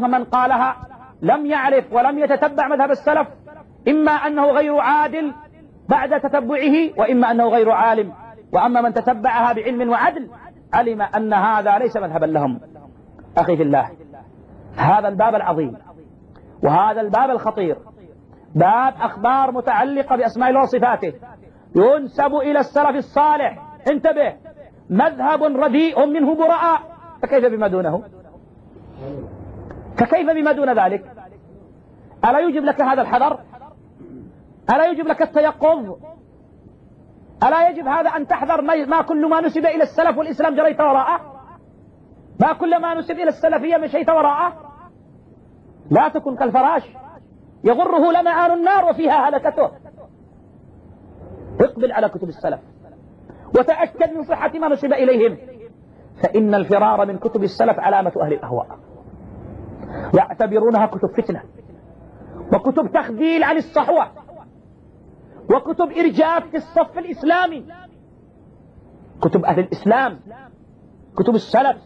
من قالها لم يعرف ولم يتتبع مذهب السلف إما أنه غير عادل بعد تتبعه وإما أنه غير عالم. وأما من تتبعها بعلم وعدل علم أن هذا ليس مذهبا لهم. أخي في الله هذا الباب العظيم وهذا الباب الخطير. باب أخبار متعلقة بأسماء الله وصفاته. ينسب إلى السلف الصالح. انتبه مذهب رديء منه براء فكيف بما دونه؟ فكيف بما دون ذلك؟ ألا يجب لك هذا الحذر؟ ألا يجب لك التيقظ؟ ألا يجب هذا أن تحذر ما كل ما نسب إلى السلف والإسلام جريت وراءه؟ ما كل ما نسب إلى السلفية مشيت وراءه؟ لا تكن كالفراش. يغره لمعان النار وفيها هلكته. اقبل على كتب السلف. وتأكد من صحة ما نسب إليهم. فإن الفرار من كتب السلف علامة أهل الأهواء. يعتبرونها كتب فتنة وكتب تخذيل عن الصحوة وكتب إرجاف في الصف الإسلامي. كتب أهل الإسلام كتب السلف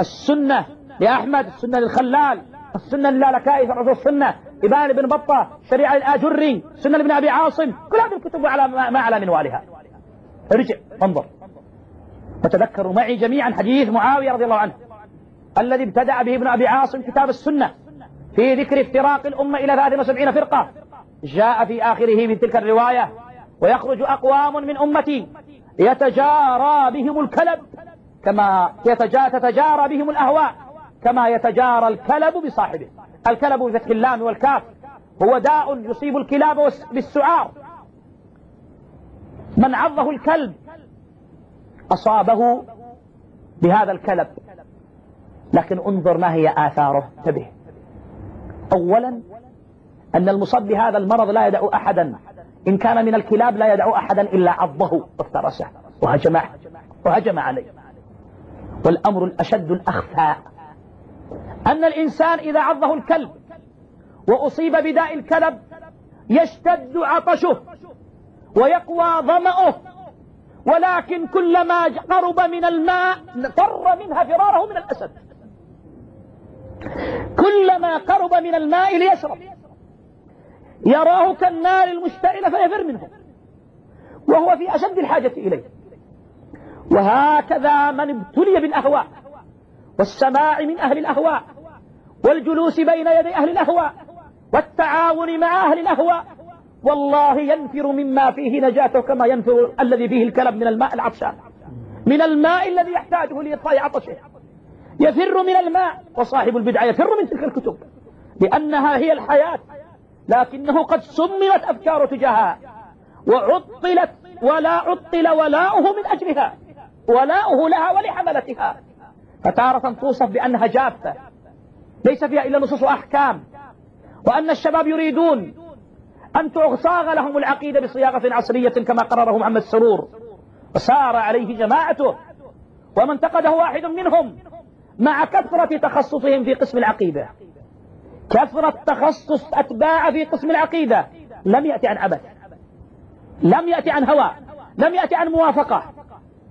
السنة لأحمد السنة للخلال السنة للالكائي في الرسول السنة إبان بن بطة شريعة الآجري سنة لابن أبي عاصم كل هذه الكتب على ما على منوالها ارجع انظر. وتذكروا معي جميعا حديث معاوية رضي الله عنه. الذي ابتدأ به ابن أبي عاصم كتاب السنة في ذكر افتراق الأمة إلى 73 فرقة. جاء في آخره من تلك الرواية ويخرج أقوام من أمتي يتجارى بهم الكلب كما تتجارى بهم الأهواء كما يتجارى الكلب بصاحبه. الكلب بفتح اللام والكاف هو داء يصيب الكلاب بالسعار. من عضه الكلب أصابه بهذا الكلب. لكن انظر ما هي آثاره. انتبه. أولا أن المصاب بهذا المرض لا يدع أحدا. إن كان من الكلاب لا يدع أحدا إلا عضه. وافترسه وهجم وهجم عليه. والأمر الأشد الأخفى أن الإنسان إذا عضه الكلب وأصيب بداء الكلب يشتد عطشه ويقوى ظمأه. ولكن كلما قرب من الماء فر منها فراره من الأسد. كلما قرب من الماء ليشرب. يراه كالنار المشتعلة فيفر منه. وهو في أشد الحاجة إليه. وهكذا من ابتلي بالأهواء. والسماع من أهل الأهواء. والجلوس بين يدي أهل الأهواء. والتعاون مع أهل الأهواء. والله ينفر مما فيه نجاته كما ينفر الذي فيه الكلب من الماء العطشان. من الماء الذي يحتاجه لإطفاء عطشه. يفر من الماء وصاحب البدعة يفر من تلك الكتب لأنها هي الحياة لكنه قد سمرت أفكار تجاهها وعطلت ولا عطل ولاؤه من أجلها ولاؤه لها ولحملتها. فتارة توصف بأنها جافة ليس فيها إلا نصوص أحكام وأن الشباب يريدون أن تصاغ لهم العقيدة بصياغة عصرية كما قرره محمد سرور وسار عليه جماعته وما انتقده واحد منهم. مع كثرة تخصصهم في قسم العقيدة. كثرة تخصص أتباع في قسم العقيدة. لم يأتي عن عبث لم يأتي عن هوى. لم يأتي عن موافقة.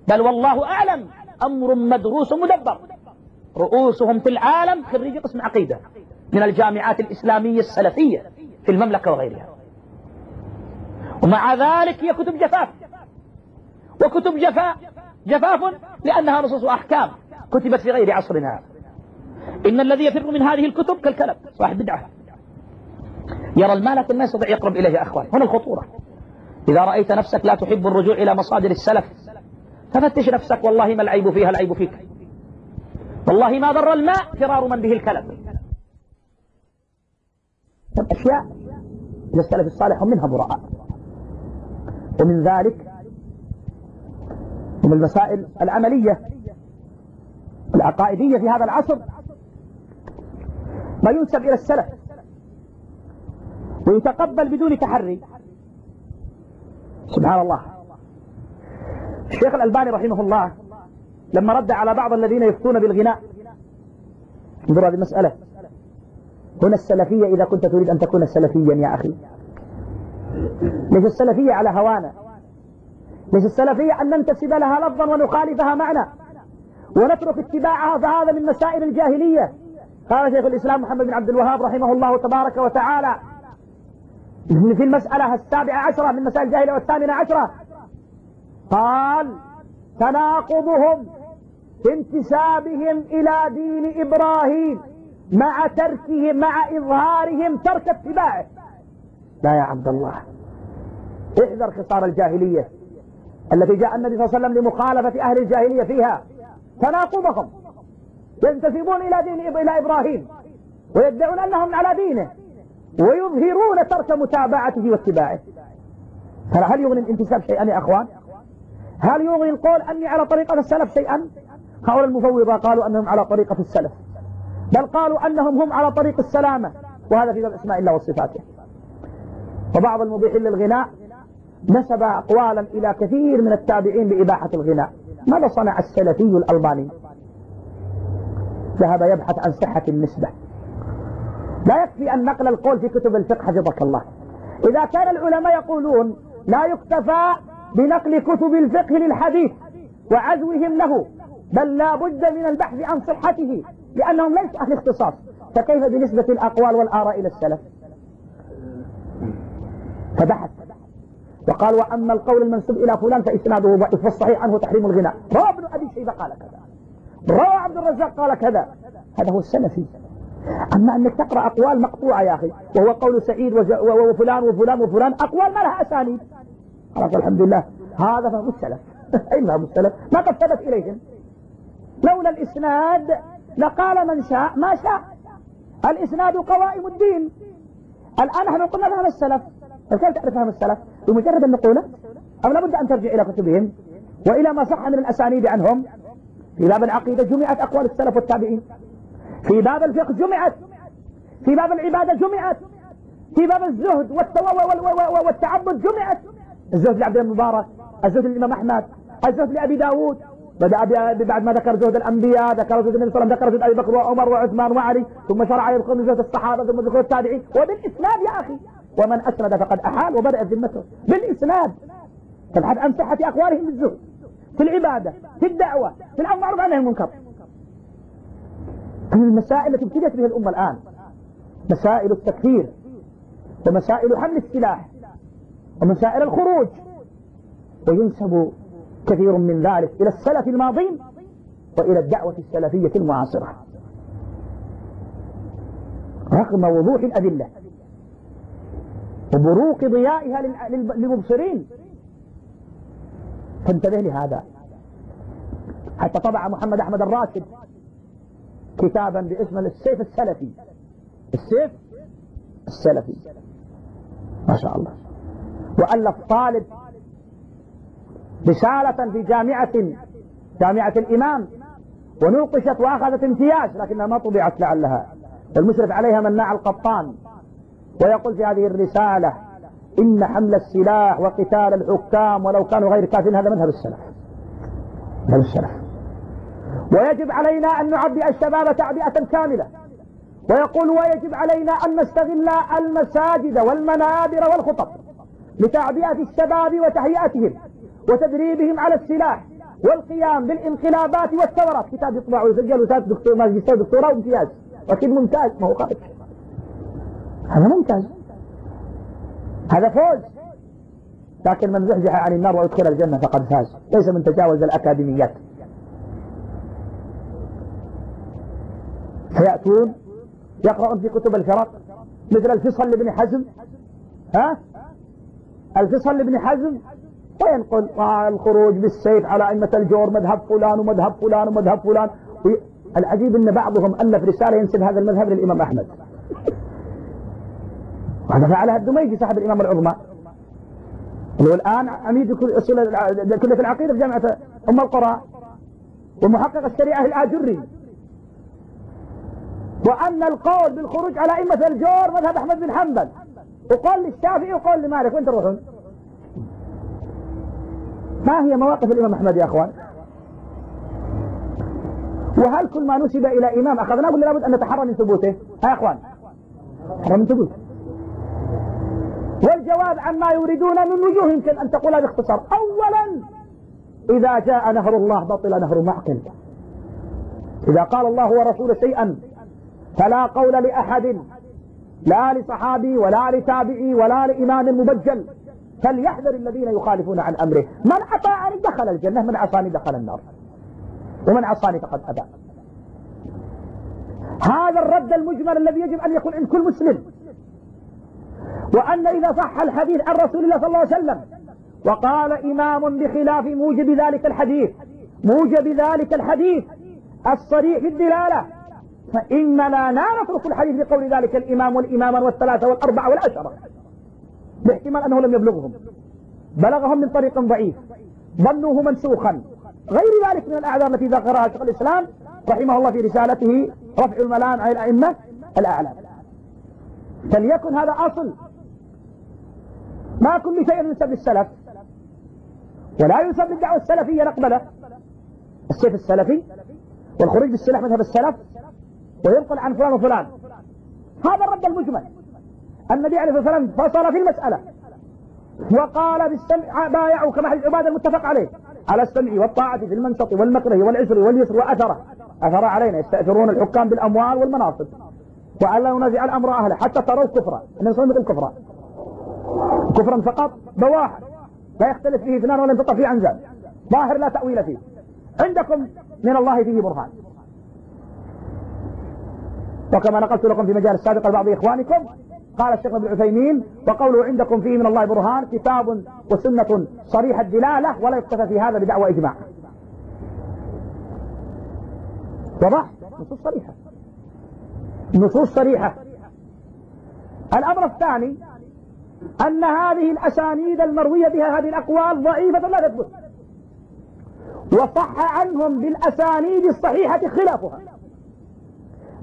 بل والله أعلم. أمر مدروس مدبر. رؤوسهم في العالم خريج قسم عقيدة. من الجامعات الإسلامية السلفية في المملكة وغيرها. ومع ذلك هي كتب جفاف. وكتب جفاء. جفاف لأنها نصوص أحكام كتبت في غير عصرنا. إن الذي يفر من هذه الكتب كالكلب صاحب بدعة. يرى المال لكن ما يستطيع يقرب إليه أخوان. هنا الخطورة. إذا رأيت نفسك لا تحب الرجوع إلى مصادر السلف ففتش نفسك والله ما العيب فيها العيب فيك. والله ما ضر الماء فرار من به الكلب. أشياء للسلف الصالح ومنها براء ومن ذلك من المسائل العملية. العقائدية في هذا العصر ما ينسب إلى السلف ويتقبل بدون تحري. سبحان الله. الشيخ الألباني رحمه الله لما رد على بعض الذين يفتون بالغناء انظروا هذه المسألة. هنا السلفية إذا كنت تريد أن تكون سلفيا يا أخي. ليس السلفية على هوانا. ليس السلفية أن ننتسب لها لفظا ونخالفها معنى. ونترك اتباعها فهذا من مسائل الجاهلية. قال شيخ الإسلام محمد بن عبد الوهاب رحمه الله تبارك وتعالى في المسألة السابعة عشرة من مسائل الجاهلية والثامنة عشرة. قال تناقضهم في انتسابهم إلى دين إبراهيم مع تركهم مع إظهارهم ترك اتباعه. لا يا عبد الله. احذر خصار الجاهلية. التي جاء النبي صلى الله عليه وسلم لمخالفة أهل الجاهلية فيها. تناقضهم ينتسبون إلى دين إلى إبراهيم ويدعون أنهم على دينه ويظهرون ترك متابعته واتباعه. هل يغني الانتساب شيئا يا أخوان؟ هل يغني القول أني على طريقة السلف شيئا؟ هؤلاء المفوضة قالوا أنهم على طريقة السلف بل قالوا أنهم هم على طريق السلامة وهذا في باب اسماء الله وصفاته. وبعض المبيحين للغناء نسب أقوالا إلى كثير من التابعين بإباحة الغناء. ماذا صنع السلفي الألباني؟ ذهب يبحث عن صحة النسبة. لا يكفي أن نقل القول في كتب الفقه حفظك الله. إذا كان العلماء يقولون لا يكتفى بنقل كتب الفقه للحديث وعزوهم له بل لا بد من البحث عن صحته لأنهم ليسوا أهل اختصاص. فكيف بنسبة الأقوال والآراء إلى السلف؟ فبحث. وقال وأما القول المنسوب إلى فلان فإسناده ضعيف والصحيح عنه تحريم الغناء. روى ابن أبي شيبة قال كذا. روى عبد الرزاق قال كذا. هذا هو السلفي أما أنك تقرأ أقوال مقطوعة يا أخي وهو قول سعيد وفلان وفلان وفلان أقوال ما لها أسانيد. خلاص الحمد لله هذا فهم السلف. أين فهم السلف؟ ما قد ثبت إليهم. لولا الإسناد لقال من شاء ما شاء. الإسناد قوائم الدين. الآن نحن قلنا فهم السلف. كيف تعرف فهم السلف؟ بمجرد النقولة أو لابد أن ترجع إلى كتبهم وإلى ما صح من الأسانيد عنهم. في باب العقيدة جمعت أقوال السلف والتابعين. في باب الفقه جمعت. في باب العبادة جمعت. في باب الزهد والتعبد جمعت. الزهد لعبد المبارك الزهد للإمام أحمد الزهد لأبي داود. بدأ بعد ما ذكر زهد الأنبياء ذكر زهد النبي صلى الله عليه وسلم ذكر زهد أبي بكر وعمر وعثمان وعلي ثم شرع يذكر زهد الصحابة ثم ذكر التابعين. وبالإسناد يا أخي ومن أسند فقد أحال وبدأ ذمته بالإسناد. تبحث عن صحة أقوالهم بالزهد في العبادة في الدعوة في الأمر معروف عنه المنكر من المسائل التي ابتدت بها الأمة الآن. مسائل التكفير ومسائل حمل السلاح ومسائل الخروج. وينسب كثير من ذلك إلى السلف الماضين وإلى الدعوة السلفية المعاصرة. رغم وضوح الأدلة وبروق ضيائها للمبصرين. فانتبه لهذا. حتى طبع محمد أحمد الراشد كتابا باسم السيف السلفي. السيف السلفي. ما شاء الله. وألف طالب رسالة في جامعة جامعة الإمام ونوقشت وأخذت امتياز لكنها ما طبعت لعلها. المشرف عليها مناع القطان ويقول في هذه الرسالة إن حمل السلاح وقتال الحكام ولو كانوا غير كافين هذا مذهب السلف. مذهب السلف. ويجب علينا أن نعبئ الشباب تعبئة كاملة. ويقول ويجب علينا أن نستغل المساجد والمنابر والخطب لتعبئة الشباب وتهيئتهم وتدريبهم على السلاح والقيام بالانقلابات والثورات. كتاب يطبع ويسجل وساد دكتور ماجستير دكتوراه وامتياز أكيد ممتاز. ما هو خارج هذا ممتاز. هذا فوز. لكن من زحزح عن النار وادخل الجنة فقد فاز. ليس من تجاوز الأكاديميات. فيأتون يقرؤون في كتب الفرق. مثل الفصل لابن حزم. ها؟ الفصل لابن حزم. وينقل الخروج بالسيف على أئمة الجور مذهب فلان ومذهب فلان ومذهب فلان. العجيب أن بعضهم ألف رسالة ينسب هذا المذهب للإمام أحمد. وهذا فعلها الدميجي صاحب الإمام العظمى اللي هو الآن عميد كلية العقيدة في جامعة أم القرى ومحقق الشريعة الآجري وأن القول بالخروج على أئمة الجور مذهب أحمد بن حنبل وقول للشافعي وقول لمالك وين تروحون؟ ما هي مواقف الإمام أحمد يا أخوان؟ وهل كل ما نسب إلى إمام أخذناه ولا لابد أن نتحرى من ثبوته؟ ها يا أخوان؟ تحرى من ثبوته والجواب عما يريدون من وجوه يمكن أن تقولها باختصار أولا إذا جاء نهر الله بطل نهر معقل. إذا قال الله ورسوله شيئا فلا قول لأحد لا لصحابي ولا لتابعي ولا لإمام مبجل. فليحذر الذين يخالفون عن أمره. من أطاعني دخل الجنة من عصاني دخل النار. ومن عصاني فقد أبى. هذا الرد المجمل الذي يجب أن يكون عند كل مسلم. وأن إذا صح الحديث عن رسول الله صلى الله عليه وسلم وقال إمام بخلاف موجب ذلك الحديث موجب ذلك الحديث الصريح في الدلالة فإننا لا نترك الحديث بقول ذلك الإمام والإماما والثلاثة والأربعة والعشرة باحتمال أنه لم يبلغهم بلغهم من طريق ضعيف ظنوه منسوخا غير ذلك من الأعذار التي ذكرها شيخ الإسلام رحمه الله في رسالته رفع الملام عن الأئمة الأعلام فليكن هذا أصل ما كل شيء ينسب للسلف ولا ينسب للدعوة السلفية نقبلة. السيف السلفي والخروج بالسلاح مذهب السلف وينقل عن فلان وفلان. هذا الرد المجمل. النبي عليه الصلاة والسلام فصل في المسألة. وقال بالسمع بايعوا كما حديث عبادة المتفق عليه. على السمع والطاعة في المنشط والمكره والعسر واليسر وأثره. أثر علينا. يستأثرون الحكام بالأموال والمناصب. وأن لا ينازع الأمر أهله حتى تروا كفرا النبي صلى وسلم كفرا كفرا فقط بواحد. لا يختلف فيه اثنان ولا ينفطر فيه عن ذلك ظاهر لا تأويل فيه. عندكم من الله فيه برهان. وكما نقلت لكم في مجال السابق لبعض إخوانكم قال الشيخ ابن عثيمين وقوله عندكم فيه من الله برهان كتاب وسنة صريح الدلالة ولا يكتفى في هذا بدعوى إجماع. وضح نصوص صريحة. نصوص صريحة. الأمر الثاني أن هذه الأسانيد المروية بها هذه الأقوال ضعيفة لا تثبت. وصح عنهم بالأسانيد الصحيحة خلافها.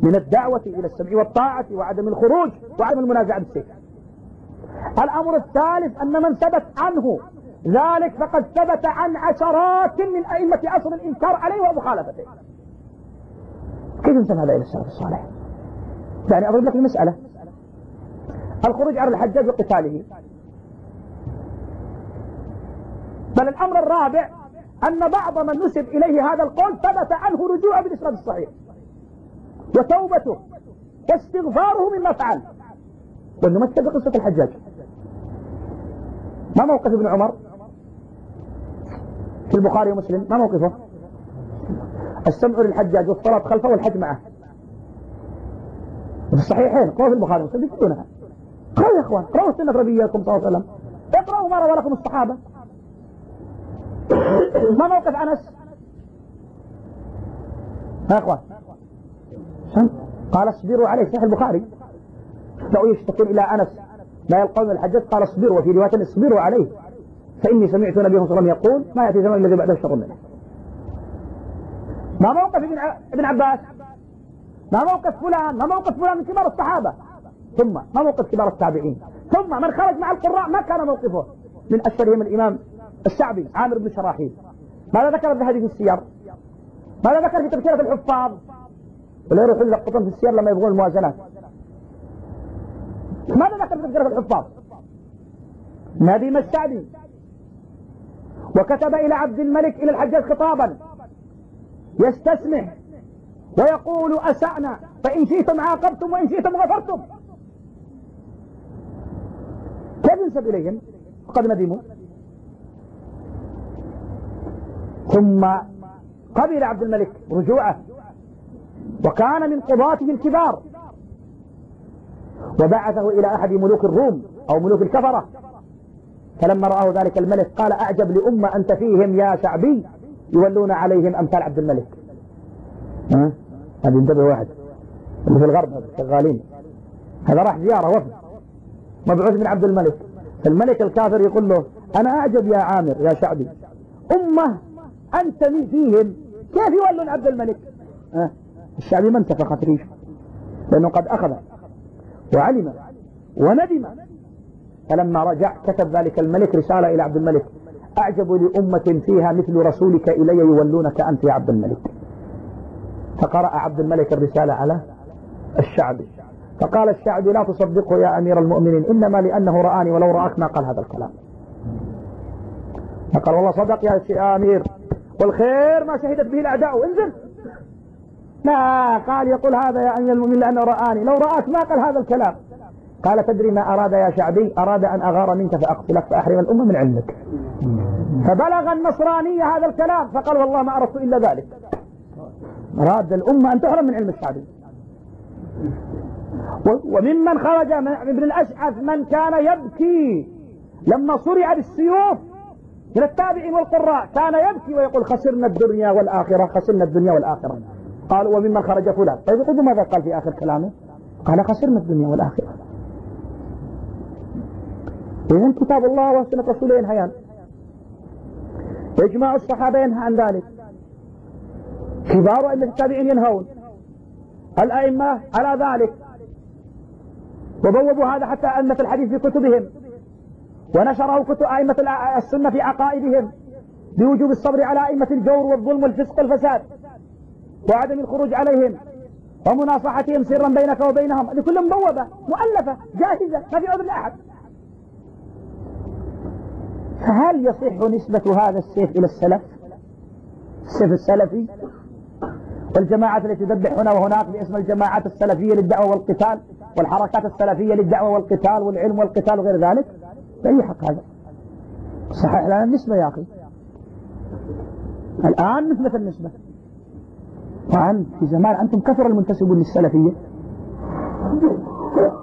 من الدعوة إلى السمع والطاعة وعدم الخروج وعدم المنازعة بالسيف الأمر الثالث أن من ثبت عنه ذلك فقد ثبت عن عشرات من أئمة عصر الإنكار عليه ومخالفته. كيف ينسب هذا إلى السلف الصالح؟ يعني أضرب لك المسألة. الخروج على الحجاج وقتاله. بل الأمر الرابع أن بعض من نسب إليه هذا القول ثبت عنه رجوعه بالإسناد الصحيح. وتوبته واستغفاره مما فعل. ونمثل بقصة الحجاج. ما موقف ابن عمر؟ في البخاري ومسلم. ما موقفه؟ السمع للحجاج والصلاة خلفه والحج معه. في الصحيحين في البخاري ومسلم يكتبونها يا إخوان قرأوا سنة نبيكم صلى الله عليه وسلم. اقرأوا ما روى لكم الصحابة. ما موقف أنس؟ يا إخوان. قال اصبروا عليه صحيح البخاري. لو يشتكون إلى أنس لا يلقون الحجاج قال اصبروا وفي رواية اصبروا عليه. فإني سمعت نبيه صلى الله عليه وسلم يقول ما يأتي زمان الذي بعده شر منه. ما موقف ابن ابن عباس؟ ما موقف فلان؟ ما موقف فلان من كبار الصحابة؟ ثم ما موقف كبار التابعين. ثم من خرج مع القراء ما كان موقفه. من أشهرهم الإمام الشعبي عامر بن شراحيل. ماذا ذكر الذهبي في السير؟ ماذا ذكر في تفسير الحفاظ؟ ولا يروحون يلقطون في السير لما يبغون الموازنات. ماذا ذكر في تفسير الحفاظ؟ ندم الشعبي وكتب إلى عبد الملك إلى الحجاج خطابا. يستسمح ويقول أسأنا فإن شئتم عاقبتم وإن شئتم غفرتم. كيف ينسب إليهم. وقد ندموا. ثم قبل عبد الملك رجوعه وكان من قضاته الكبار. وبعثه إلى أحد ملوك الروم أو ملوك الكفرة. فلما رآه ذلك الملك قال أعجب لأمة أنت فيهم يا شعبي يولون عليهم أمثال عبد الملك. ها؟ هذا انتبه واحد. اللي في الغرب شغالين هذا راح زيارة وفد. مبعوث من عبد الملك. الملك الكافر يقول له أنا أعجب يا عامر يا شعبي. أمة أنت من فيهم. كيف يولون عبد الملك؟ ها؟ الشعبي ما انتفخت ريشه لأنه قد أخذ وعلم وندم. فلما رجع كتب ذلك الملك رسالة إلى عبد الملك. أعجب لأمة فيها مثل رسولك إلي يولونك أنت يا عبد الملك. فقرأ عبد الملك الرسالة على الشعبي. فقال الشعبي لا تصدقه يا أمير المؤمنين إنما لأنه رآني ولو رآك ما قال هذا الكلام. فقال والله صدق يا أمير. والخير ما شهدت به الأعداء انزل. لا قال يقول هذا يا أمير المؤمنين لأنه رآني. لو رآك ما قال هذا الكلام. قال تدري ما أراد يا شعبي؟ أراد أن أغار منك فأقتلك فأحرم الأمة من علمك. فبلغ النصرانية هذا الكلام فقال والله ما أردت إلا ذلك. أراد الأمة أن تحرم من علم الشعبي. وممن خرج من ابن الأشعث من كان يبكي لما صرع بالسيوف من التابعين والقراء كان يبكي ويقول خسرنا الدنيا والآخرة خسرنا الدنيا والآخرة. قال وممن خرج فلان. طيب يقول ماذا قال في آخر كلامه؟ قال خسرنا الدنيا والآخرة. إذن كتاب الله وسنة رسوله ينهيان. إجماع الصحابة ينهى عن ذلك. كبار أئمة التابعين ينهون. الأئمة على ذلك. وبوبوا هذا حتى أن في الحديث في كتبهم. ونشره كتب أئمة السنة في عقائدهم بوجوب الصبر على أئمة الجور والظلم والفسق والفساد وعدم الخروج عليهم ومناصحتهم سرا بينك وبينهم. هذه كلها مبوبة مؤلفة جاهزة ما في عذر لأحد. فهل يصح نسبة هذا السيف إلى السلف؟ السيف السلفي والجماعات التي تذبح هنا وهناك باسم الجماعات السلفية للدعوة والقتال؟ والحركات السلفية للدعوة والقتال والعلم والقتال وغير ذلك بأي حق هذا؟ صحيح لنا النسبة يا أخي. الآن نثبت النسبة. وأنت في زمان أنتم كثر المنتسبون للسلفية.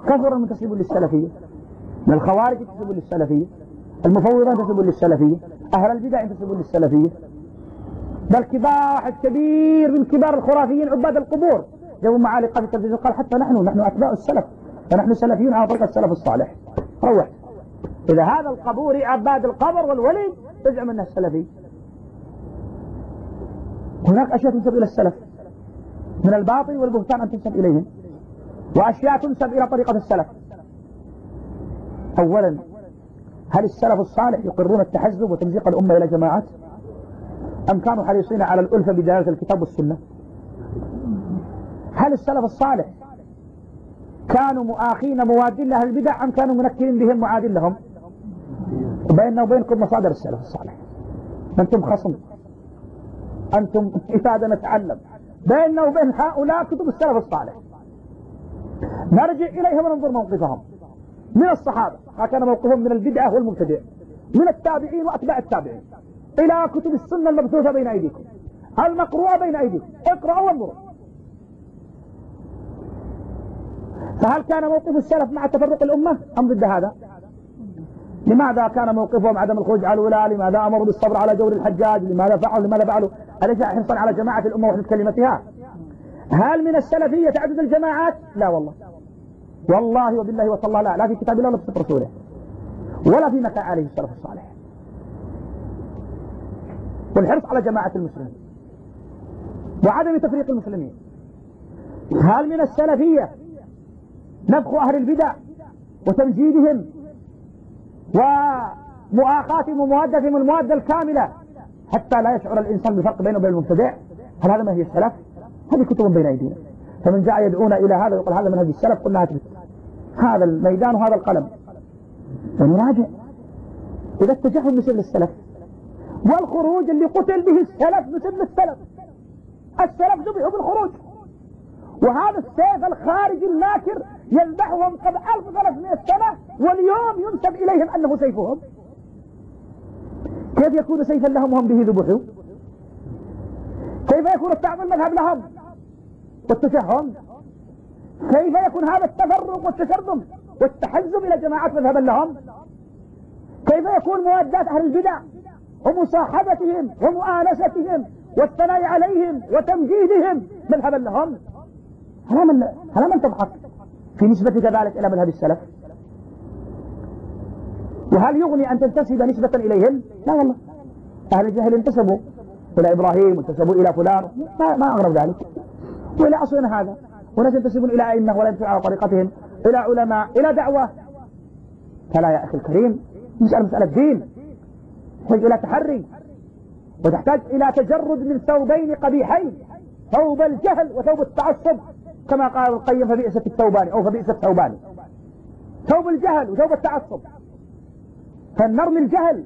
كثر المنتسبون للسلفية. من الخوارج ينتسبون للسلفية. المفوضة ينتسبون للسلفية. أهل البدع ينتسبون للسلفية. بل كبار واحد كبير من كبار الخرافيين عباد القبور. جابوا معالقة في التلفزيون قال حتى نحن نحن أتباع السلف فنحن سلفيون على طريقة السلف الصالح. روح. إذا هذا القبور عباد القبر والولي تزعم أنه السلفي هناك أشياء تنسب إلى السلف. من الباطل والبهتان أن تنسب إليهم. وأشياء تنسب إلى طريقة السلف. أولا هل السلف الصالح يقرون التحزب وتمزيق الأمة إلى جماعات؟ أم كانوا حريصين على الألفة بدلالة الكتاب والسنة؟ هل السلف الصالح كانوا مؤاخين موادين لأهل البدع أم كانوا منكرين بهم معادين لهم؟ بيننا وبينكم مصادر السلف الصالح. أنتم خصم. أنتم إفادة نتعلم. بيننا وبين هؤلاء كتب السلف الصالح. نرجع إليهم وننظر موقفهم. من الصحابة كان موقفهم من البدعة والمبتدع. من التابعين وأتباع التابعين. إلى كتب السنة المبثوثة بين أيديكم. المقروءة بين أيديكم. اقرأوا وانظروا. فهل كان موقف السلف مع تفرق الأمة؟ أم ضد هذا؟ لماذا كان موقفهم عدم الخروج على الولاء لماذا أمروا بالصبر على جور الحجاج؟ لماذا فعلوا لماذا فعلوا أليس حرصا على جماعة الأمة وحدة كلمتها؟ هل من السلفية تعدد الجماعات؟ لا والله. والله وبالله وصلى لا لا في كتاب الله ولا في رسوله. ولا في مكان عليه السلف الصالح. والحرص على جماعة المسلمين. وعدم تفريق المسلمين. هل من السلفية نفخ أهل البدع وتمجيدهم ومؤاخاتهم وموادتهم الموادة الكاملة حتى لا يشعر الإنسان بفرق بينه وبين المبتدع. هل هذا منهج السلف؟ هذه كتب بين أيدينا. فمن جاء يدعونا إلى هذا ويقول هذا منهج السلف قلنا هذا هذا الميدان وهذا القلم. ونراجع. إذا اتجهوا مثل السلف والخروج اللي قتل به السلف مثل السلف. السلف ذبحوا بالخروج. وهذا السيف الخارجي الماكر يذبحهم قبل 1300 سنة واليوم ينسب إليهم أنه سيفهم. كيف يكون سيفا لهم وهم به ذبحوا؟ كيف يكون التعظيم مذهب لهم؟ والتشهم كيف يكون هذا التفرق والتشرذم والتحزب إلى جماعات مذهبا لهم؟ كيف يكون موادات أهل البدع؟ ومصاحبتهم ومؤانستهم والثناء عليهم وتمجيدهم مذهبا لهم. هل من هل من تضحك. في نسبتك ذلك إلى مذهب السلف. وهل يغني أن تنتسب نسبة إليهم؟ لا والله. أهل الجهل انتسبوا إلى إبراهيم وانتسبوا إلى فلان. ما, ما أغرب ذلك. وإلى أصلنا هذا. وناس ينتسبون إلى أئمة ولا ينتسبون على طريقتهم. إلى علماء إلى دعوة. فلا يا أخي الكريم مسألة مسألة دين. تحتاج إلى تحري. وتحتاج إلى تجرد من ثوبين قبيحين. ثوب الجهل وثوب التعصب. كما قال القيم فبئس الثوبان أو فبئس الثوبان ثوب الجهل وثوب التعصب. فنرمي الجهل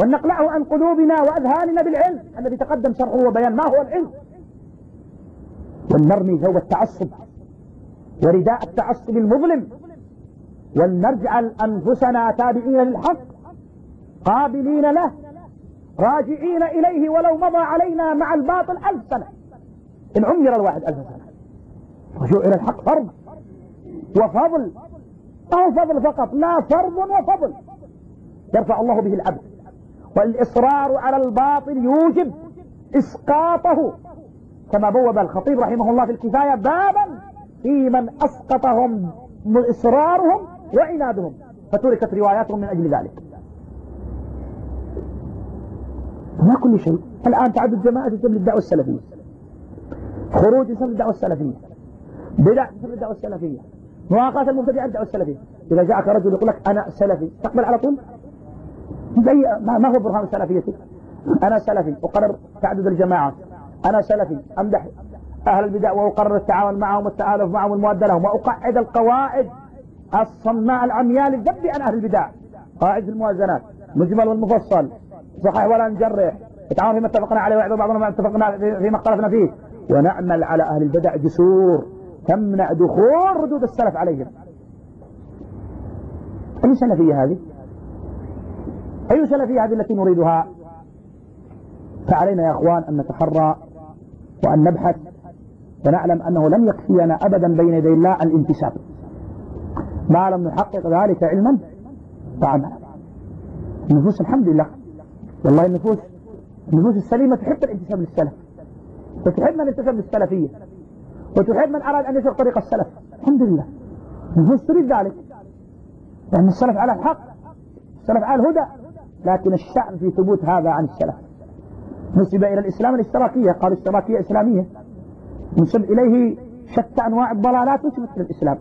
ونقلعه عن قلوبنا وأذهاننا بالعلم الذي تقدم شرحه وبيان ما هو العلم. ولنرمي ثوب التعصب ورداء التعصب المظلم. ولنجعل أنفسنا تابعين للحق قابلين له راجعين إليه ولو مضى علينا مع الباطل ألف سنة. إن عمر الواحد ألف سنة. رجوع إلى الحق فرض. وفضل. أو فضل فقط. لا فرض وفضل يرفع الله به العبد والإصرار على الباطل يوجب إسقاطه. كما بوب الخطيب رحمه الله في الكفاية بابا في من أسقطهم إصرارهم وعنادهم. فتركت رواياتهم من أجل ذلك. ما كل شيء. الآن تعدد جماعة الدعوة السلفية. خروج الدعوة السلفية. بدع تسمى الدعوة السلفية. مواقعة المبتدع الدعوة السلفية. إذا جاءك رجل يقول لك أنا سلفي تقبل على طول؟ زي ما هو برهان سلفيتك؟ أنا سلفي أقرر تعدد الجماعات. أنا سلفي أمدح أهل البدع وأقرر التعاون معهم والتآلف معهم والمواد لهم وأقعد القواعد الصماء العمياء للذب عن أهل البدع. قاعدة الموازنات مجمل والمفصل صحيح ولا نجرح. التعاون فيما اتفقنا عليه ويعذر بعضنا ما اتفقنا فيما اختلفنا فيه. ونعمل على أهل البدع جسور. تمنع دخول ردود السلف عليهم. أي سلفية هذه؟ أي سلفية هذه التي نريدها؟ فعلينا يا أخوان أن نتحرى وأن نبحث ونعلم أنه لم يكفينا أبدا بين يدي الله الانتساب. ما لم نحقق ذلك علما وعملا النفوس الحمد لله. والله النفوس النفوس السليمة تحب الانتساب للسلف. وتحب من انتسب للسلفية. وتحب من أراد أن يسلك طريق السلف. الحمد لله. النفوس تريد ذلك لأن السلف على الحق. السلف على الهدى. لكن الشأن في ثبوت هذا عن السلف. نسب إلى الإسلام الاشتراكية. قالوا اشتراكية إسلامية. نسب إليه شتى أنواع الضلالات نسبت إلى الإسلام.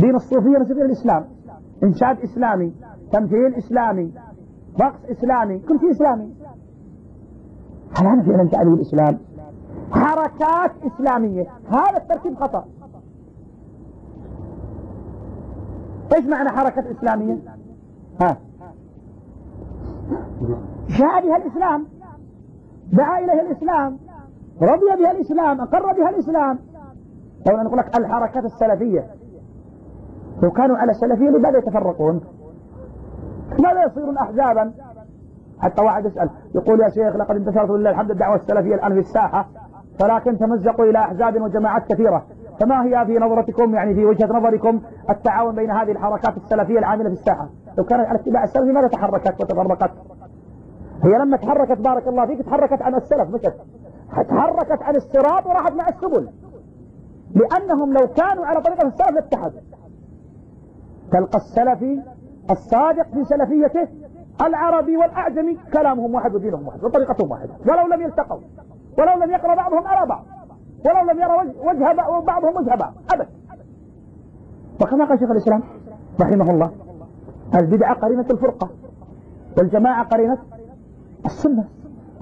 دين الصوفية نسب إلى الإسلام. إنشاد إسلامي. تمثيل إسلامي. رقص إسلامي. كل شيء إسلامي. هل هذا فعلا تعليم الإسلام؟ حركات إسلامية. هذا التركيب خطأ. إيش معنى حركة إسلامية؟ ها. جاء بها الإسلام. دعا إليها الإسلام. رضي بها الإسلام. أقر بها الإسلام. لو نقول لك الحركات السلفية. لو كانوا على السلفية لماذا يتفرقون؟ لماذا يصيرون أحزابا؟ حتى واحد يسأل يقول يا شيخ لقد انتشرت لله الحمد الدعوة السلفية الآن في الساحة. ولكن تمزقوا إلى أحزاب وجماعات كثيرة. فما هي في نظرتكم؟ يعني في وجهة نظركم التعاون بين هذه الحركات السلفية العاملة في الساحة؟ لو كانت على اتباع السلف لماذا تحركت وتفرقت؟ هي لما تحركت بارك الله فيك تحركت عن السلف مشت تحركت عن الصراط وراحت مع السبل. لأنهم لو كانوا على طريقة السلف لاتحدوا. تلقى السلفي الصادق في سلفيته العربي والأعجمي كلامهم واحد ودينهم واحد وطريقتهم واحدة ولو لم يلتقوا. ولو لم يقرأ بعضهم على بعض. ولو لم يرى وجه بعضهم وجه بعض. أبدا وكما قال شيخ الإسلام رحمه الله البدعة قرينة الفرقة والجماعة قرينة السنة.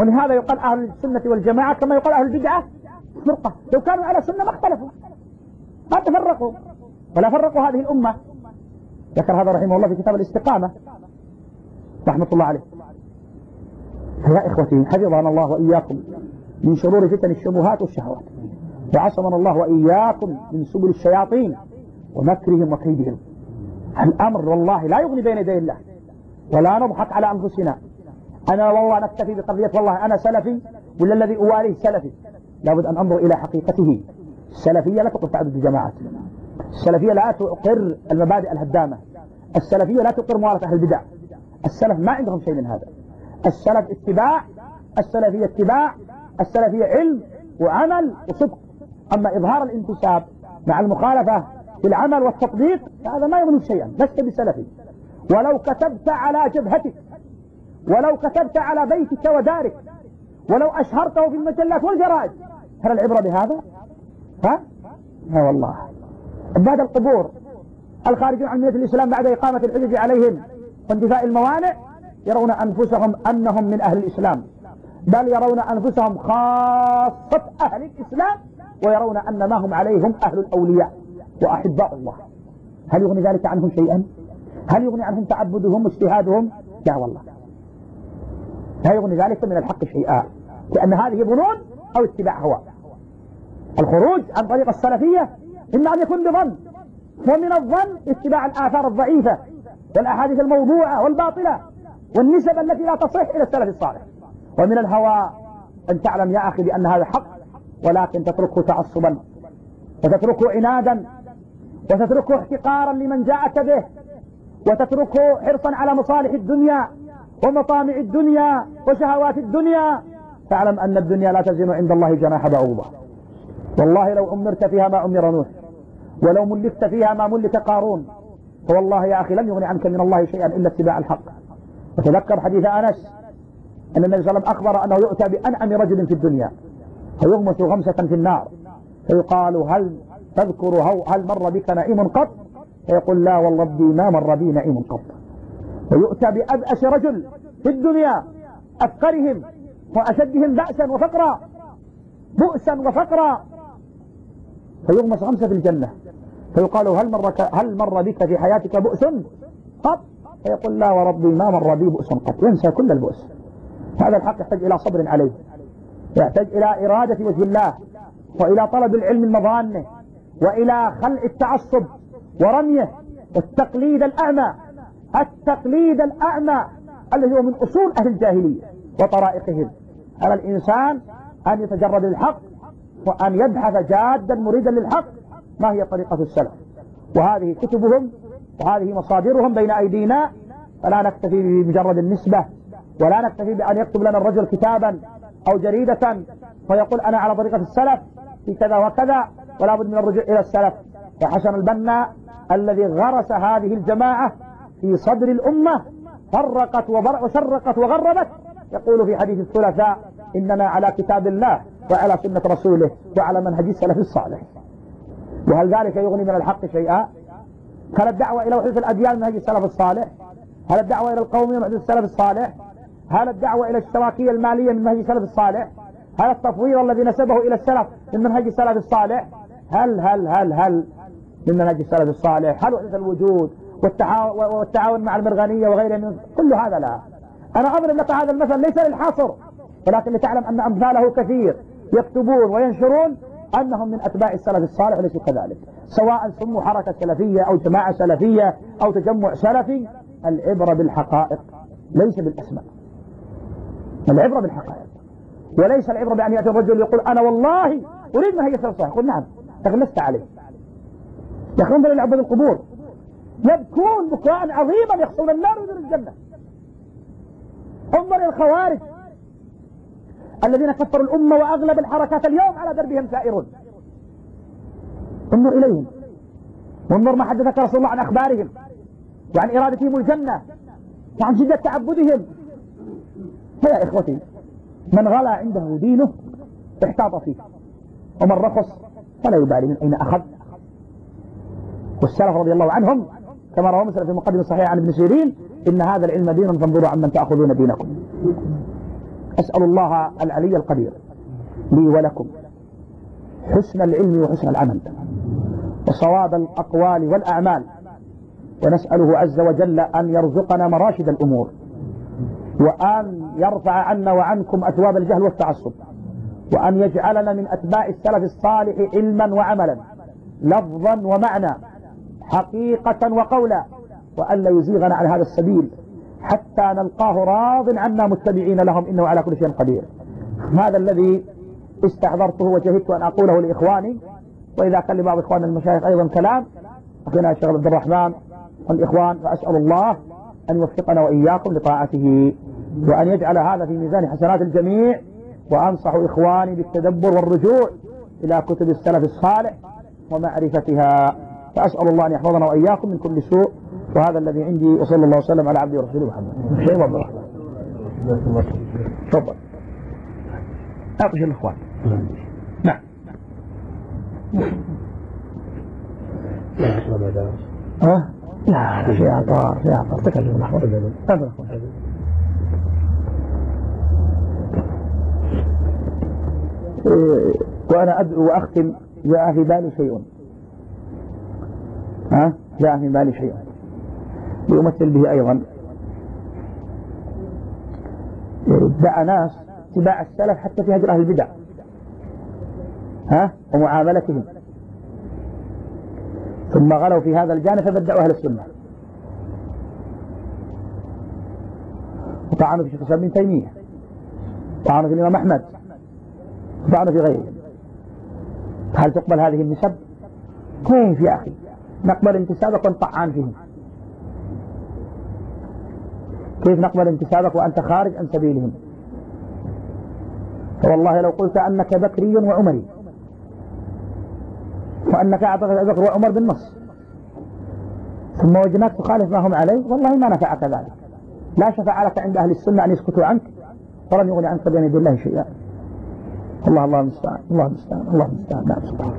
ولهذا يقال أهل السنة والجماعة كما يقال أهل البدعة فرقة. لو كانوا على سنة ما اختلفوا. ما تفرقوا. ولا فرقوا هذه الأمة. ذكر هذا رحمه الله في كتاب الاستقامة. رحمة الله عليه. فيا إخوتي حفظنا الله وإياكم. من شرور فتن الشبهات والشهوات. وعصمنا الله وإياكم من سبل الشياطين ومكرهم وكيدهم. الأمر والله لا يغني بين يدي الله ولا نضحك على أنفسنا. أنا والله نكتفي بقضية والله أنا سلفي ولا الذي أواليه سلفي. لابد أن أنظر إلى حقيقته. السلفية لا تقر تعدد الجماعات. السلفية لا تقر المبادئ الهدامة. السلفية لا تقر موالة أهل البدع. السلف ما عندهم شيء من هذا. السلف اتباع السلفية اتباع السلفية علم وعمل وصدق. أما إظهار الانتساب مع المخالفة في العمل والتطبيق هذا ما يغني شيئا لست بسلفي ولو كتبت على جبهتك ولو كتبت على بيتك ودارك ولو أشهرته في المجلات والجرائد هل العبرة بهذا؟ ها؟ لا والله. عباد القبور الخارجون عن ملة الإسلام بعد إقامة الحجج عليهم واندفاء الموانع يرون أنفسهم أنهم من أهل الإسلام. بل يرون أنفسهم خاصة أهل الإسلام ويرون أن ما هم عليهم أهل الأولياء وأحباء الله. هل يغني ذلك عنهم شيئا؟ هل يغني عنهم تعبدهم واجتهادهم؟ لا والله. لا يغني ذلك من الحق شيئا لأن هذه ظنون أو اتباع هوى. الخروج عن طريق السلفية إما أن يكون بظن ومن الظن اتباع الآثار الضعيفة والأحاديث الموضوعة والباطلة والنسب التي لا تصح إلى السلف الصالح. ومن الهوى أن تعلم يا أخي بأن هذا حق ولكن تتركه تعصبا وتتركه عنادا وتتركه احتقارا لمن جاءك به وتتركه حرصا على مصالح الدنيا ومطامع الدنيا وشهوات الدنيا. فاعلم أن الدنيا لا تزن عند الله جناح بعوضة. والله لو أمرت فيها ما أمر نوح ولو ملكت فيها ما ملك قارون فوالله يا أخي لن يغني عنك من الله شيئا إلا اتباع الحق. وتذكر حديث أنس؟ أن النبي صلى الله عليه وسلم أخبر أنه يؤتى بأنعم رجل في الدنيا فيغمس غمسة في النار فيقال هل تذكر هل مر بك نعيم قط؟ فيقول لا والله ما مر بي نعيم قط. ويؤتى بأبأس رجل في الدنيا أفقرهم وأشدهم بأسا وفقرا بؤسا وفقرا. فيغمس غمسة في الجنة. فيقال هل مر هل مر بك في حياتك بؤس قط؟ فيقول لا وربي ما مر بي بؤس قط. ينسى كل البؤس. هذا الحق يحتاج إلى صبر عليه. يحتاج إلى إرادة وجه الله وإلى طلب العلم المظانه وإلى خلع التعصب ورميه والتقليد الأعمى التقليد الأعمى الذي هو من أصول أهل الجاهلية وطرائقهم. على الإنسان أن يتجرد الحق وأن يبحث جادا مريدا للحق ما هي طريقة السلف؟ وهذه كتبهم وهذه مصادرهم بين أيدينا فلا نكتفي بمجرد النسبة ولا نكتفي بأن يكتب لنا الرجل كتابا أو جريدة ويقول أنا على طريقة السلف في كذا وكذا ولا بد من الرجوع إلى السلف. وحسن البنا الذي غرس هذه الجماعة في صدر الأمة فرقت وشرقت وغربت. يقول في حديث الثلاثاء إننا على كتاب الله وعلى سنة رسوله وعلى منهج السلف الصالح. وهل ذلك يغني من الحق شيئا؟ هل الدعوة إلى وحدة الأديان من منهج السلف الصالح؟ هل الدعوة إلى القومية من السلف الصالح؟ هل الدعوة إلى الاشتراكية المالية من منهج السلف الصالح. هل التفويض الذي نسبه إلى السلف من منهج السلف الصالح. هل هل هل هل من منهج السلف الصالح؟ هل وحدة الوجود والتعاون مع المرغنية وغيرها من كل هذا لا. أنا أضرب لك هذا المثل ليس للحصر ولكن لتعلم أن أمثاله كثير يكتبون وينشرون أنهم من أتباع السلف الصالح وليسوا كذلك. سواء سموا حركة سلفية أو جماعة سلفية أو تجمع سلفي العبرة بالحقائق ليس بالأسماء. العبرة بالحقائق. وليس العبرة بأن يأتي الرجل يقول أنا والله أريد ما هي الصالح يقول نعم. تغلست عليه. يا أخي انظر إلى عبد القبور. يبكون بكاء عظيما يخصون النار ويدخلون الجنة. انظر إلى الخوارج. الذين كفروا الأمة وأغلب الحركات اليوم على دربهم سائرون. انظر إليهم. وانظر ما حدثك رسول الله عن أخبارهم وعن إرادتهم الجنة وعن شدة تعبدهم. فيا إخوتي من غلا عنده دينه احتاط فيه ومن رخص فلا يبالي من أين أخذ. والسلف رضي الله عنهم كما روى مسلم في مقدمة صحيح عن ابن سيرين إن هذا العلم دين فانظروا عمن تأخذون دينكم. أسأل الله العلي القدير لي ولكم حسن العلم وحسن العمل وصواب الأقوال والأعمال ونسأله عز وجل أن يرزقنا مراشد الأمور وأن يرفع عنا وعنكم أثواب الجهل والتعصب وأن يجعلنا من أتباع السلف الصالح علما وعملا لفظا ومعنى حقيقة وقولا وأن لا يزيغنا عن هذا السبيل حتى نلقاه راض عنا متبعين لهم إنه على كل شيء قدير. هذا الذي استحضرته وجهدت أن أقوله لإخواني وإذا كان لبعض إخوان المشايخ أيضا كلام أخينا الشيخ عبد الرحمن والإخوان فأسأل الله أن يوفقنا وإياكم لطاعته. وأن يجعل هذا في ميزان حسنات الجميع. وأنصح إخواني بالتدبر والرجوع إلى كتب السلف الصالح ومعرفتها. فأسأل الله أن يحفظنا وإياكم من كل سوء. وهذا الذي عندي وصلى الله وسلم على عبده ورسوله محمد. شيء الرحمن. تفضل. أعطش الإخوان. نعم. ها؟ لا لا في عطار في عطار تكلم الأخوان وأنا أدعو وأختم جاء في بالي شيء. ها؟ جاء في بالي شيء. يمثل به أيضا. دعا ناس اتباع السلف حتى في هجر أهل البدع. ها؟ ومعاملتهم. ثم غلوا في هذا الجانب فبدأوا أهل السنة. وطعنوا في شيخ الإسلام ابن تيمية. طعنوا في الإمام أحمد. طعنوا في غيره هل تقبل هذه النسب؟ كيف يا أخي؟ نقبل انتسابك وأنت طعان فيهم كيف نقبل انتسابك وأنت خارج عن سبيلهم؟ فوالله لو قلت أنك بكري وعمري وأنك أعتقد بكر وعمر بالنص ثم وجدناك تخالف ما هم عليه والله ما نفعك ذلك. لا شفع لك عند أهل السنة أن يسكتوا عنك ولم يغني عنك بين يدي الله شيئا. الله الله المستعان الله المستعان الله المستعان نعم سبحان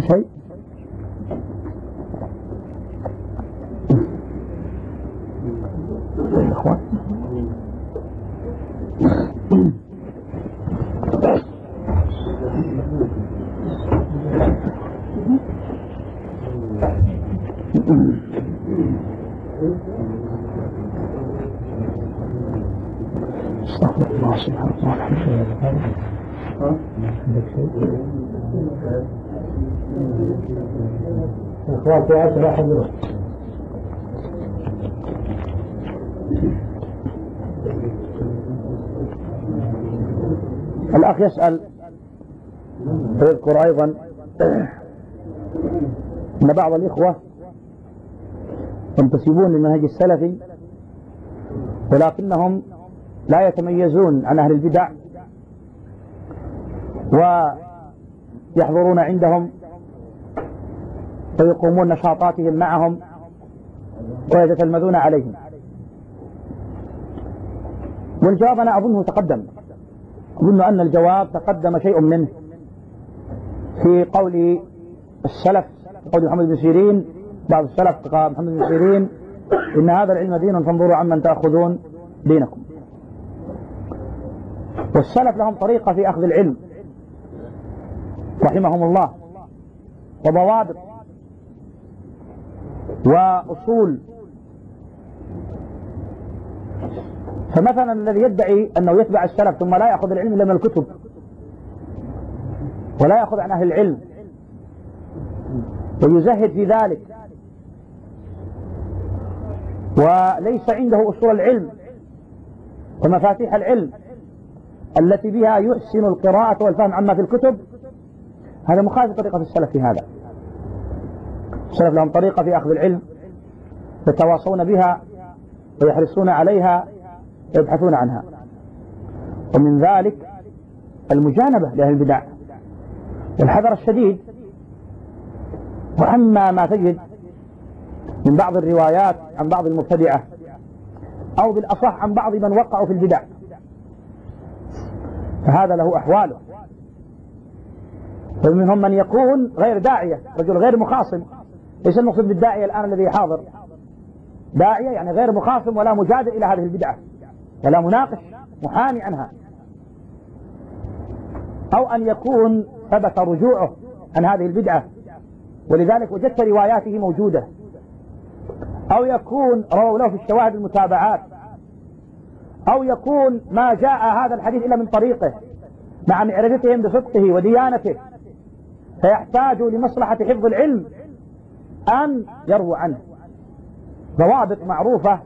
شيء اخوان استغفر الأخ يسأل ويذكر أيضا أن بعض الإخوة ينتسبون للمنهج السلفي ولكنهم لا يتميزون عن أهل البدع ويحضرون عندهم ويقومون نشاطاتهم معهم ويتتلمذون عليهم. والجواب أنا أظنه تقدم. أظن أن الجواب تقدم شيء منه. في قول السلف قول محمد بن سيرين بعض السلف قال محمد بن سيرين إن هذا العلم دين فانظروا عمن تأخذون دينكم. والسلف لهم طريقة في أخذ العلم. رحمهم الله. وضوابط. وأصول. فمثلا الذي يدعي أنه يتبع السلف ثم لا يأخذ العلم إلا من الكتب. ولا يأخذ عن أهل العلم. ويزهد في ذلك. وليس عنده أصول العلم. ومفاتيح العلم. التي بها يحسن القراءة والفهم عما في الكتب. هذا مخالف طريقة السلف في هذا. السلف لهم طريقة في أخذ العلم يتواصون بها ويحرصون عليها ويبحثون عنها. ومن ذلك المجانبة لأهل البدع والحذر الشديد. وأما ما تجد من بعض الروايات عن بعض المبتدعة أو بالأصح عن بعض من وقعوا في البدع فهذا له أحواله. ومنهم من يكون غير داعية رجل غير مخاصم. ليس المقصود بالداعية الآن الذي حاضر؟ داعية يعني غير مخاصم ولا مجادل إلى هذه البدعة ولا مناقش محامي عنها. أو أن يكون ثبت رجوعه عن هذه البدعة ولذلك وجدت رواياته موجودة. أو يكون رووا له في الشواهد المتابعات أو يكون ما جاء هذا الحديث إلا من طريقه مع معرفتهم بصدقه وديانته. فيحتاج لمصلحة حفظ العلم أن يروى عنه. ضوابط معروفة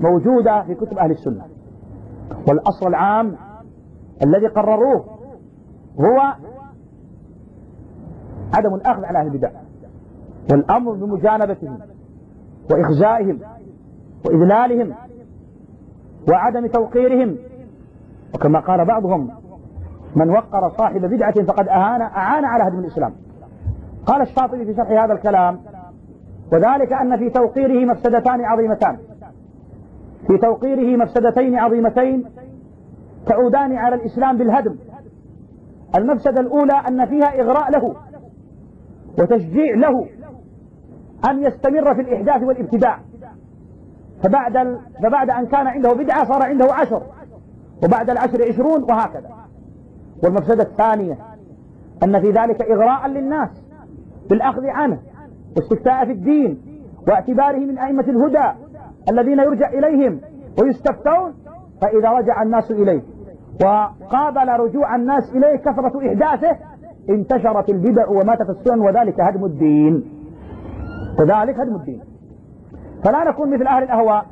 موجودة في كتب أهل السنة. والأصل العام الذي قرروه هو عدم الأخذ على أهل البدع والأمر بمجانبتهم وإخزائهم وإذلالهم وعدم توقيرهم. وكما قال بعضهم من وقر صاحب بدعة فقد أهان أعان على هدم الإسلام. قال الشاطبي في شرح هذا الكلام وذلك أن في توقيره مفسدتان عظيمتان. في توقيره مفسدتين عظيمتين تعودان على الإسلام بالهدم. المفسدة الأولى أن فيها إغراء له وتشجيع له أن يستمر في الإحداث والابتداع. فبعد ال... فبعد أن كان عنده بدعة صار عنده عشر. وبعد العشر عشرون وهكذا. والمفسدة الثانية أن في ذلك إغراء للناس بالأخذ عنه واستفتاء في الدين واعتباره من أئمة الهدى الذين يرجع إليهم ويستفتون فإذا رجع الناس إليه. وقابل رجوع الناس إليه كثرة إحداثه انتشرت البدع وماتت السنن وذلك هدم الدين. وذلك هدم الدين. فلا نكون مثل أهل الأهواء.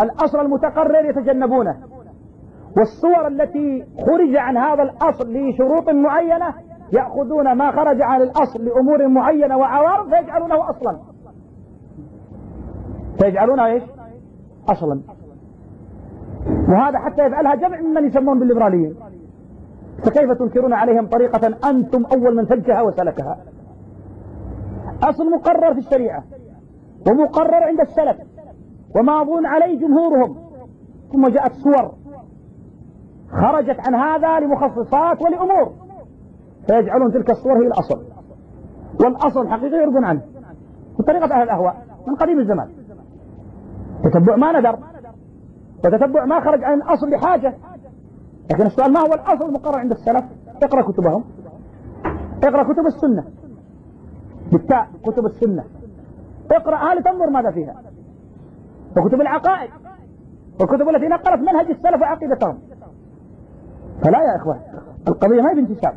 الأصل المتقرر يتجنبونه. والصور التي خرج عن هذا الأصل لشروط معينة يأخذون ما خرج عن الأصل لأمور معينة وعوارض فيجعلونه أصلا. فيجعلونه إيش؟ أصلا. وهذا حتى يفعلها جمع ممن يسمون بالليبراليين. فكيف تنكرون عليهم طريقة أنتم أول من فجها وسلكها؟ أصل مقرر في الشريعة. ومقرر عند السلف. وماضون عليه جمهورهم. ثم جاءت صور. خرجت عن هذا لمخصصات ولأمور. فيجعلون تلك الصور هي الأصل. والأصل حقيقي يرضون عنه. بطريقة أهل الأهواء. من قديم الزمان. تتبع ما ندر. وتتبع ما خرج عن الأصل لحاجة. لكن السؤال ما هو الأصل المقرر عند السلف؟ اقرأ كتبهم. اقرأ كتب السنة. بالتاء كتب السنة. اقرأها لتنظر ماذا فيها. وكتب العقائد. والكتب التي نقلت منهج السلف وعقيدتهم. فلا يا إخوان القضية ما هي بانتشار.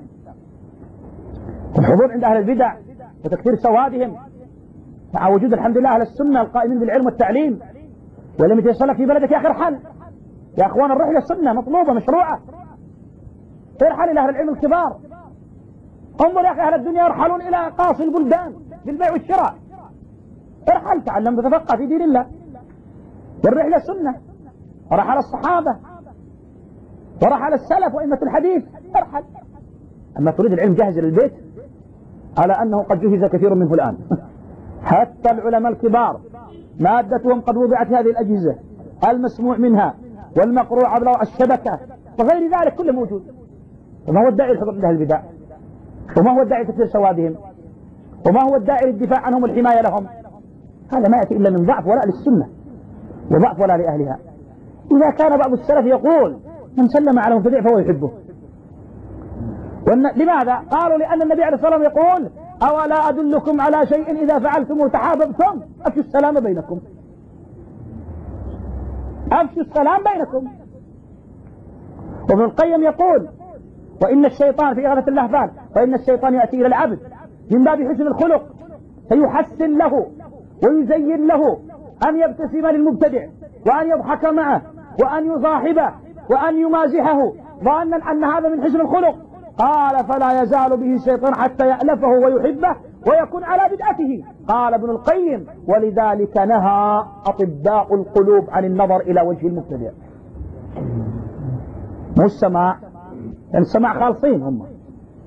الحضور عند أهل البدع وتكثير سوادهم. مع وجود الحمد لله أهل السنة القائمين بالعلم والتعليم. ولم يتسلك في بلدك يا أخي ارحل يا أخوان الرحلة سنة مطلوبة مشروعة. ارحل إلى أهل العلم الكبار. انظر يا أخي أهل الدنيا يرحلون إلى قاصي البلدان بالبيع والشراء. ارحل تعلم وتفقه في دين الله. والرحلة سنة. ورحل الصحابة. ورحل السلف وإمة الحديث. ارحل أما تريد العلم جاهز للبيت؟ على أنه قد جهز كثير منه الآن. حتى العلماء الكبار مادتهم قد وضعت هذه الأجهزة. المسموع منها والمقروع عبر الشبكة. وغير ذلك كله موجود. وما هو الداعي لحضور أهل البدع؟ وما هو الداعي لتكثير سوادهم؟ وما هو الداعي للدفاع عنهم والحماية لهم؟ هذا ما يأتي إلا من ضعف ولا للسنة وضعف ولا لأهلها. إذا كان بعض السلف يقول من سلم على مبتدع فهو يحبه. لماذا؟ قالوا لأن النبي عليه الصلاة والسلام يقول أولا أدلكم على شيء إذا فعلتم تحاببتم أفشوا السلام بينكم. أفشوا السلام بينكم. وابن القيم يقول وإن الشيطان في إغاثة اللهفان وإن الشيطان يأتي إلى العبد من باب حسن الخلق فيحسن له. ويزين له أن يبتسم للمبتدع وأن يضحك معه وأن يصاحبه وأن يمازحه. ظانا أن هذا من حسن الخلق. قال فلا يزال به الشيطان حتى يألفه ويحبه ويكون على بدعته. قال ابن القيم ولذلك نهى أطباء القلوب عن النظر إلى وجه المبتدع. مو السماع يعني السماع خالصين هم.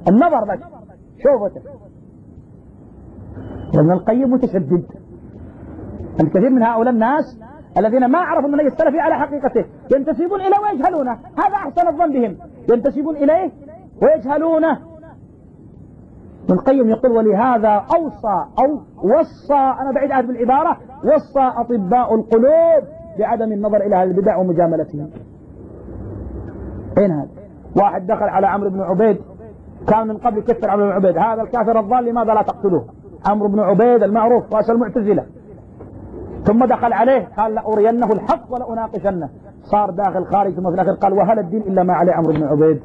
النظر بس شوفته. ابن القيم متشدد. الكثير من هؤلاء الناس الذين ما عرفوا من السلفي على حقيقته. ينتسبون إليه ويجهلونه. هذا أحسن الظن بهم. ينتسبون إليه ويجهلونه. ابن القيم يقول ولهذا أوصى أو وصى أنا بعيد عهد بالعبارة وصى أطباء القلوب بعدم النظر إلى أهل البدع ومجاملتهم. أين هذا؟ واحد دخل على عمرو بن عبيد كان من قبل كفر عمرو بن عبيد. هذا الكافر الضال لماذا لا تقتلوه؟ عمرو بن عبيد المعروف رأس المعتزلة. ثم دخل عليه قال لأرينه الحق ولأناقشنه. صار داخل خارج ثم في الآخر قال وهل الدين إلا ما عليه عمرو بن عبيد؟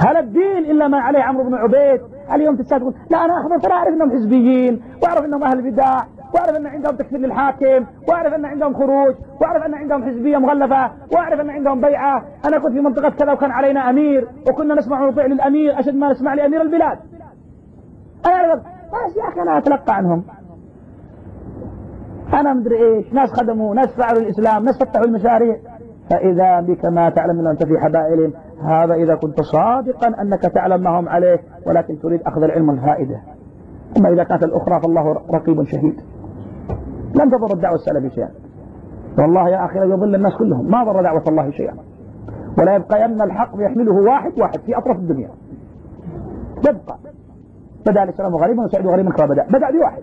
هل الدين إلا ما عليه عمرو بن عبيد؟ اليوم تقول لا أنا أخبرت أنا أعرف أنهم حزبيين وأعرف أنهم أهل بدع وأعرف أن عندهم تكفير للحاكم وأعرف أن عندهم خروج وأعرف أن عندهم حزبية مغلفة وأعرف أن عندهم بيعة. أنا كنت في منطقة كذا وكان علينا أمير وكنا نسمع ونطيع للأمير أشد ما نسمع لأمير البلاد. أنا أعرف يا أخي أنا أتلقى عنهم. أنا مدري إيش ناس خدموا ناس فعلوا الإسلام ناس فتحوا المشاريع. فإذا بك ما تعلم أنت في حبائلهم هذا إذا كنت صادقا أنك تعلم ما هم عليه ولكن تريد أخذ العلم الفائدة. أما إذا كانت الأخرى فالله رقيب شهيد. لن تضر الدعوة السلفية شيئا. والله يا أخي يضل الناس كلهم. ما ضر دعوة الله شيئا. ولا يبقى أن الحق يحمله واحد واحد في أطراف الدنيا. يبقى. بدأ الإسلام غريبا وسعد غريبا كما بدأ. بدأ بواحد.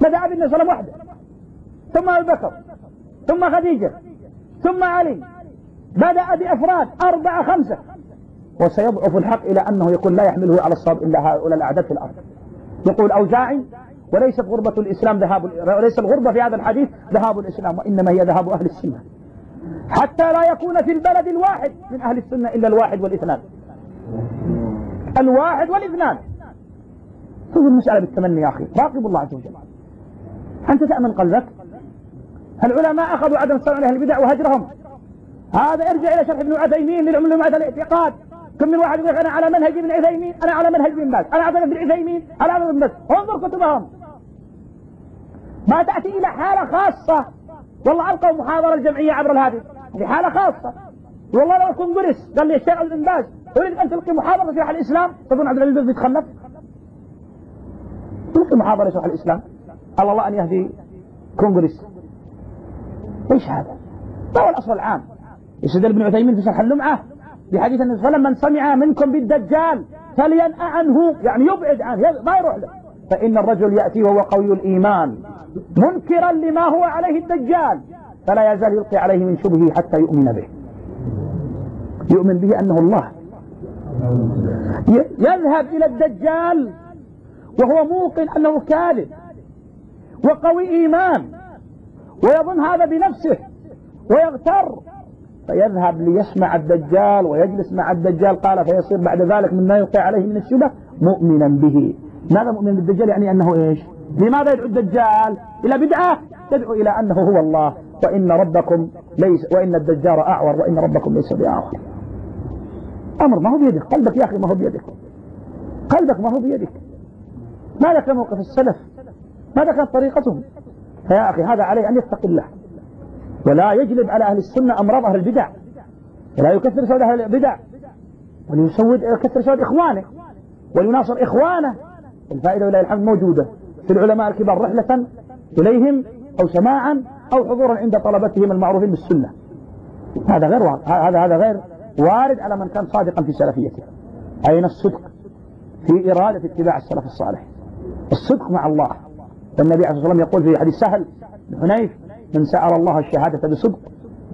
بدأ بالنبي صلى الله عليه وسلم وحده. ثم أبو بكر ثم خديجة ثم علي. بدأ بأفراد أربعة خمسة. وسيضعف الحق إلى أنه يكون لا يحمله على الصواب إلا هؤلاء الأعداد في الأرض. يقول أوزاعي وليست غربة الإسلام ذهاب وليس الغربة في هذا الحديث ذهاب الإسلام وإنما هي ذهاب أهل السنة. حتى لا يكون في البلد الواحد من أهل السنة إلا الواحد والاثنان. الواحد والاثنان. شوف المسألة بالتمني يا أخي. راقب الله عز وجل. أنت تأمن قلبك. العلماء أخذوا عدم السمع لأهل البدع وهجرهم. هذا ارجع إلى شرح ابن عثيمين للعلماء الاعتقاد كم من واحد يقول أنا على منهج ابن عثيمين أنا على منهج ابن باز أنا على ابن عثيمين أنا على ابن باز. انظر كتبهم. ما تأتي إلى حالة خاصة. والله ألقوا محاضرة الجمعية عبر الهاتف. هذه حالة خاصة. والله لو جلس قال لي الشيخ ابن باز أريد أن تلقي محاضرة في الإسلام؟ تظن عبد العزيز بيتخلف تلقي محاضرة في الإسلام؟ الله الله أن يهدي كونغرس إيش هذا؟ ما هو الأصل العام؟ يستدل ابن عثيمين في شرح اللمعة بحديث النبي صلى الله عليه وسلم من سمع منكم بالدجال فلينأ عنه يعني يبعد عنه ما يروح له. فإن الرجل يأتي وهو قوي الإيمان منكرا لما هو عليه الدجال فلا يزال يلقي عليه من شبهه حتى يؤمن به. يؤمن به أنه الله. يذهب إلى الدجال وهو موقن أنه كاذب. وقوي إيمان ويظن هذا بنفسه ويغتر. فيذهب ليسمع الدجال ويجلس مع الدجال. قال فيصير بعد ذلك مما يلقي عليه من الشبه مؤمنا به. ماذا مؤمن بالدجال؟ يعني أنه إيش؟ لماذا يدعو الدجال إلى بدعة؟ يدعو إلى أنه هو الله. وإن ربكم ليس وإن الدجال أعور وإن ربكم ليس بأعور. أمر ما هو بيدك. قلبك يا أخي ما هو بيدك. قلبك ما هو بيدك. ماذا كان موقف السلف؟ ماذا كانت طريقتهم فيا أخي هذا عليه أن يتقي الله. ولا يجلب على أهل السنة أمراض أهل البدع. ولا يكثر سود أهل البدع. وليسود يكثر سود إخوانه. وليناصر إخوانه. الفائدة ولله الحمد موجودة. في العلماء الكبار رحلة إليهم أو سماعا أو حضورا عند طلبتهم المعروفين بالسنة. هذا غير هذا هذا غير وارد على من كان صادقا في سلفيته. أين الصدق؟ في إرادة اتباع السلف الصالح. الصدق مع الله. فالنبي عليه الصلاة والسلام يقول في حديث سهل بن حنيف من سأل الله الشهادة بصدق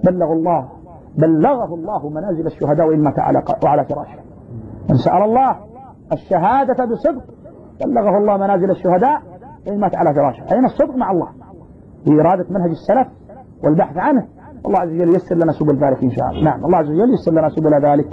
بلغ الله بلغه الله منازل الشهداء وإن مات على وعلى فراشه. من سأل الله الشهادة بصدق بلغه الله منازل الشهداء وإن مات على فراشه. أين الصدق مع الله؟ في إرادة منهج السلف والبحث عنه. الله عز وجل يسر لنا سبل ذلك إن شاء الله. نعم الله عز وجل يسر لنا سبل ذلك.